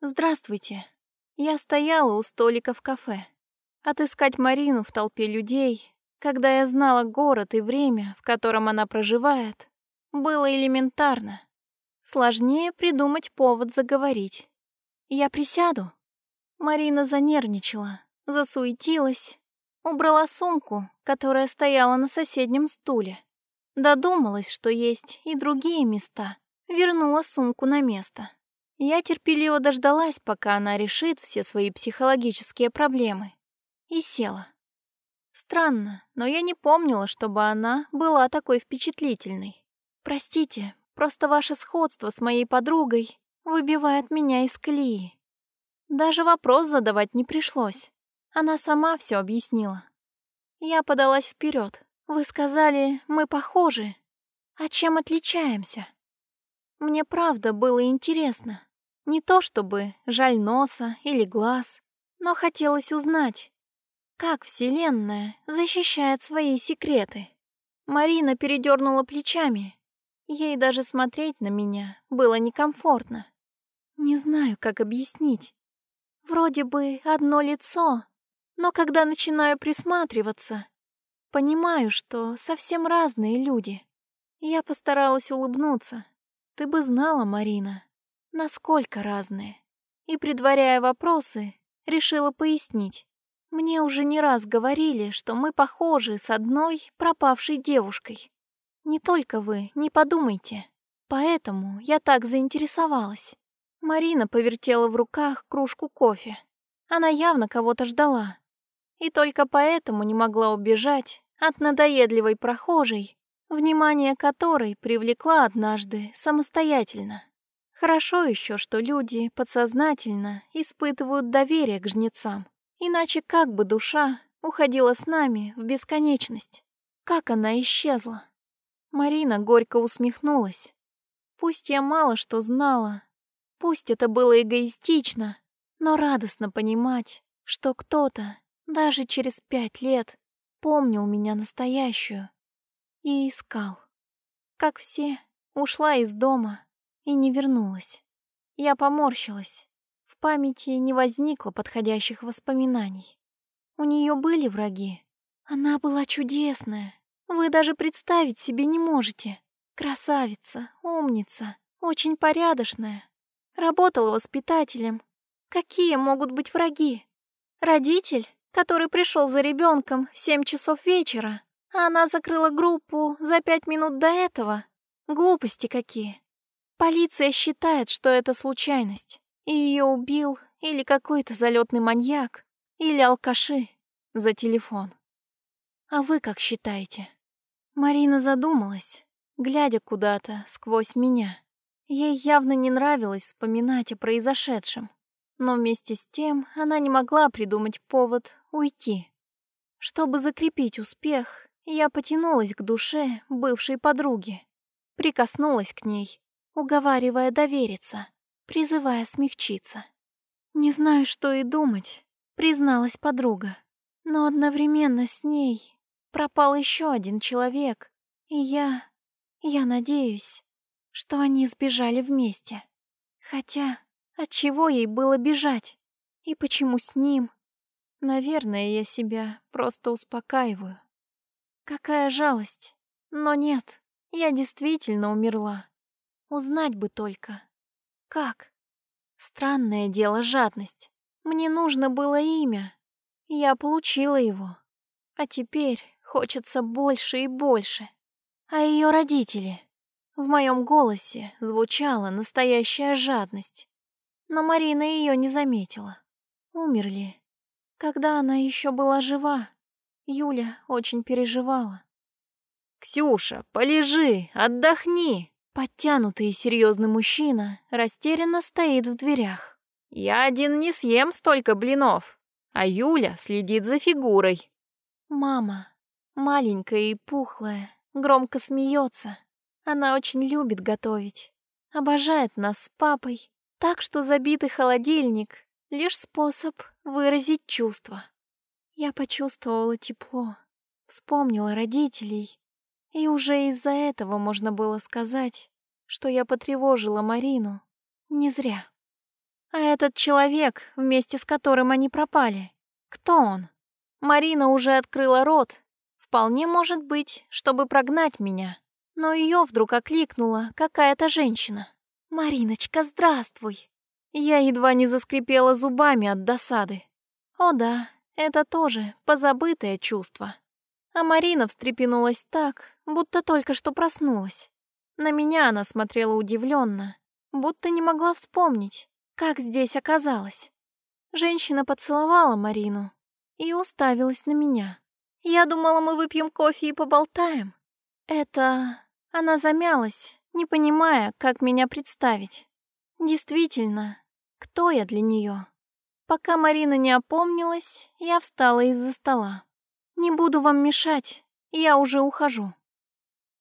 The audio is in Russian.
Здравствуйте. Я стояла у столика в кафе. Отыскать Марину в толпе людей, когда я знала город и время, в котором она проживает, было элементарно. Сложнее придумать повод заговорить. Я присяду. Марина занервничала, засуетилась, убрала сумку, которая стояла на соседнем стуле. Додумалась, что есть и другие места, вернула сумку на место. Я терпеливо дождалась, пока она решит все свои психологические проблемы, и села. Странно, но я не помнила, чтобы она была такой впечатлительной. Простите, просто ваше сходство с моей подругой выбивает меня из колеи. Даже вопрос задавать не пришлось. Она сама все объяснила. Я подалась вперед. Вы сказали, мы похожи. А чем отличаемся? Мне правда было интересно. Не то чтобы жаль носа или глаз, но хотелось узнать, как Вселенная защищает свои секреты. Марина передернула плечами. Ей даже смотреть на меня было некомфортно. Не знаю, как объяснить. Вроде бы одно лицо, но когда начинаю присматриваться, понимаю, что совсем разные люди. Я постаралась улыбнуться. Ты бы знала, Марина, насколько разные. И, предваряя вопросы, решила пояснить. Мне уже не раз говорили, что мы похожи с одной пропавшей девушкой. Не только вы, не подумайте. Поэтому я так заинтересовалась. Марина повертела в руках кружку кофе. Она явно кого-то ждала. И только поэтому не могла убежать от надоедливой прохожей, внимание которой привлекла однажды самостоятельно. Хорошо еще, что люди подсознательно испытывают доверие к жнецам. Иначе как бы душа уходила с нами в бесконечность? Как она исчезла? Марина горько усмехнулась. Пусть я мало что знала Пусть это было эгоистично, но радостно понимать, что кто-то, даже через пять лет, помнил меня настоящую и искал. Как все, ушла из дома и не вернулась. Я поморщилась. В памяти не возникло подходящих воспоминаний. У нее были враги. Она была чудесная. Вы даже представить себе не можете. Красавица, умница, очень порядочная. Работал воспитателем. Какие могут быть враги? Родитель, который пришел за ребенком в 7 часов вечера, а она закрыла группу за пять минут до этого? Глупости какие. Полиция считает, что это случайность, и ее убил или какой-то залетный маньяк, или алкаши за телефон. А вы как считаете? Марина задумалась, глядя куда-то сквозь меня. Ей явно не нравилось вспоминать о произошедшем, но вместе с тем она не могла придумать повод уйти. Чтобы закрепить успех, я потянулась к душе бывшей подруги, прикоснулась к ней, уговаривая довериться, призывая смягчиться. «Не знаю, что и думать», — призналась подруга. Но одновременно с ней пропал еще один человек, и я... я надеюсь, что они сбежали вместе. Хотя, от чего ей было бежать? И почему с ним? Наверное, я себя просто успокаиваю. Какая жалость. Но нет, я действительно умерла. Узнать бы только. Как? Странное дело жадность. Мне нужно было имя. Я получила его. А теперь хочется больше и больше. А ее родители? В моем голосе звучала настоящая жадность. Но Марина ее не заметила. Умерли. Когда она еще была жива, Юля очень переживала. «Ксюша, полежи, отдохни!» Подтянутый и серьезный мужчина растерянно стоит в дверях. «Я один не съем столько блинов, а Юля следит за фигурой». Мама, маленькая и пухлая, громко смеется. Она очень любит готовить. Обожает нас с папой. Так что забитый холодильник — лишь способ выразить чувства. Я почувствовала тепло, вспомнила родителей. И уже из-за этого можно было сказать, что я потревожила Марину не зря. А этот человек, вместе с которым они пропали, кто он? Марина уже открыла рот. Вполне может быть, чтобы прогнать меня. Но ее вдруг окликнула какая-то женщина. «Мариночка, здравствуй!» Я едва не заскрипела зубами от досады. О да, это тоже позабытое чувство. А Марина встрепенулась так, будто только что проснулась. На меня она смотрела удивленно, будто не могла вспомнить, как здесь оказалась. Женщина поцеловала Марину и уставилась на меня. Я думала, мы выпьем кофе и поболтаем. Это... Она замялась, не понимая, как меня представить. Действительно, кто я для нее? Пока Марина не опомнилась, я встала из-за стола. «Не буду вам мешать, я уже ухожу».